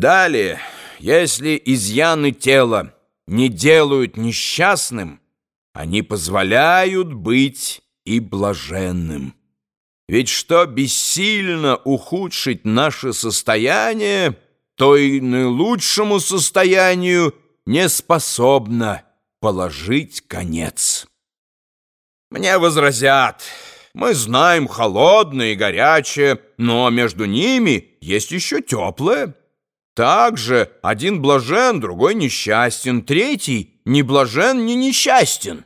Далее, если изъяны тела не делают несчастным, они позволяют быть и блаженным. Ведь что бессильно ухудшить наше состояние, то и наилучшему состоянию не способно положить конец. Мне возразят, мы знаем холодное и горячее, но между ними есть еще теплое. Также один блажен, другой несчастен, третий не блажен, не несчастен.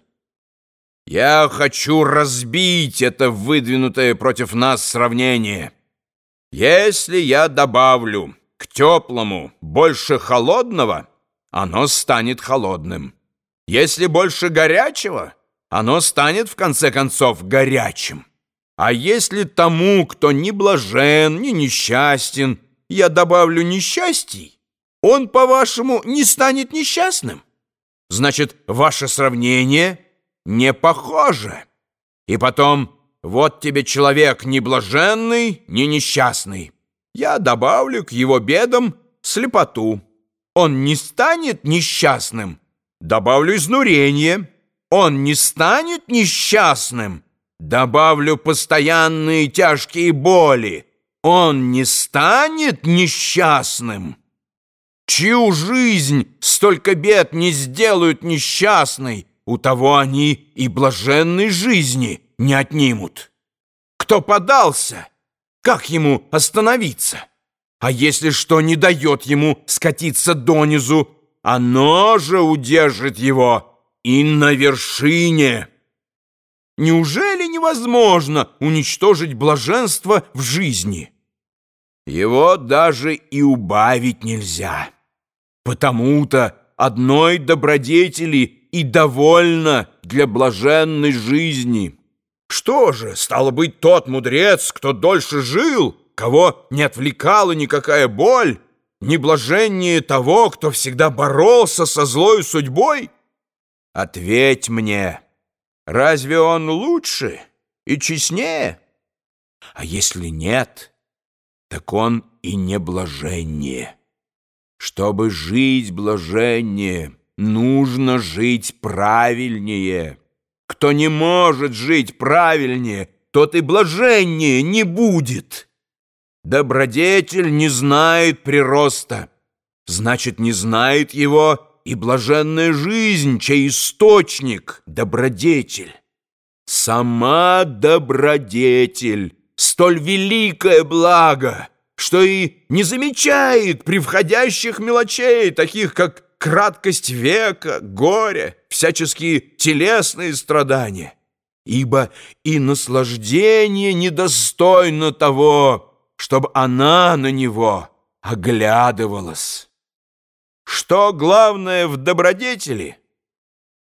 Я хочу разбить это выдвинутое против нас сравнение. Если я добавлю к теплому больше холодного, оно станет холодным. Если больше горячего, оно станет в конце концов горячим. А если тому, кто не блажен, не несчастен, я добавлю несчастий, он, по-вашему, не станет несчастным? Значит, ваше сравнение не похоже. И потом, вот тебе человек не блаженный, не несчастный. Я добавлю к его бедам слепоту. Он не станет несчастным. Добавлю изнурение. Он не станет несчастным. Добавлю постоянные тяжкие боли он не станет несчастным. Чью жизнь столько бед не сделают несчастной, у того они и блаженной жизни не отнимут. Кто подался, как ему остановиться? А если что не дает ему скатиться донизу, оно же удержит его и на вершине. Неужели невозможно уничтожить блаженство в жизни? Его даже и убавить нельзя. Потому-то одной добродетели и довольно для блаженной жизни. Что же, стало быть, тот мудрец, кто дольше жил, кого не отвлекала никакая боль, не блаженнее того, кто всегда боролся со злой судьбой? Ответь мне, Разве он лучше и честнее? А если нет, так он и не блаженнее. Чтобы жить блаженнее, нужно жить правильнее. Кто не может жить правильнее, тот и блаженнее не будет. Добродетель не знает прироста, значит, не знает его и блаженная жизнь, чей источник — добродетель. Сама добродетель — столь великое благо, что и не замечает при входящих мелочей, таких как краткость века, горе, всяческие телесные страдания. Ибо и наслаждение недостойно того, чтобы она на него оглядывалась. Что главное в добродетели?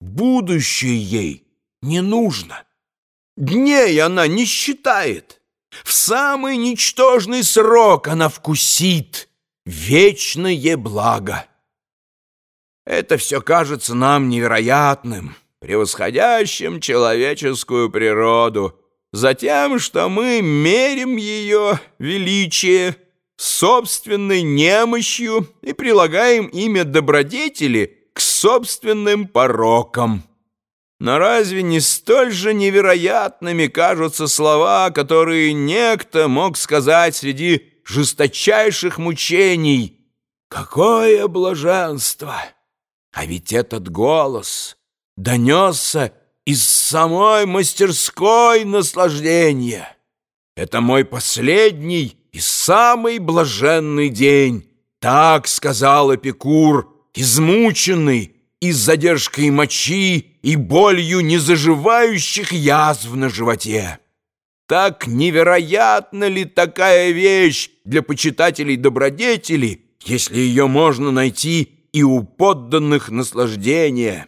Будущее ей не нужно. Дней она не считает. В самый ничтожный срок она вкусит вечное благо. Это все кажется нам невероятным, превосходящим человеческую природу, затем, что мы мерим ее величие собственной немощью и прилагаем имя добродетели к собственным порокам. Но разве не столь же невероятными кажутся слова, которые некто мог сказать среди жесточайших мучений? Какое блаженство! А ведь этот голос донесся из самой мастерской наслаждения. Это мой последний и самый блаженный день, так сказал Эпикур, измученный и с задержкой мочи и болью незаживающих язв на животе. Так невероятна ли такая вещь для почитателей добродетели, если ее можно найти и у подданных наслаждения?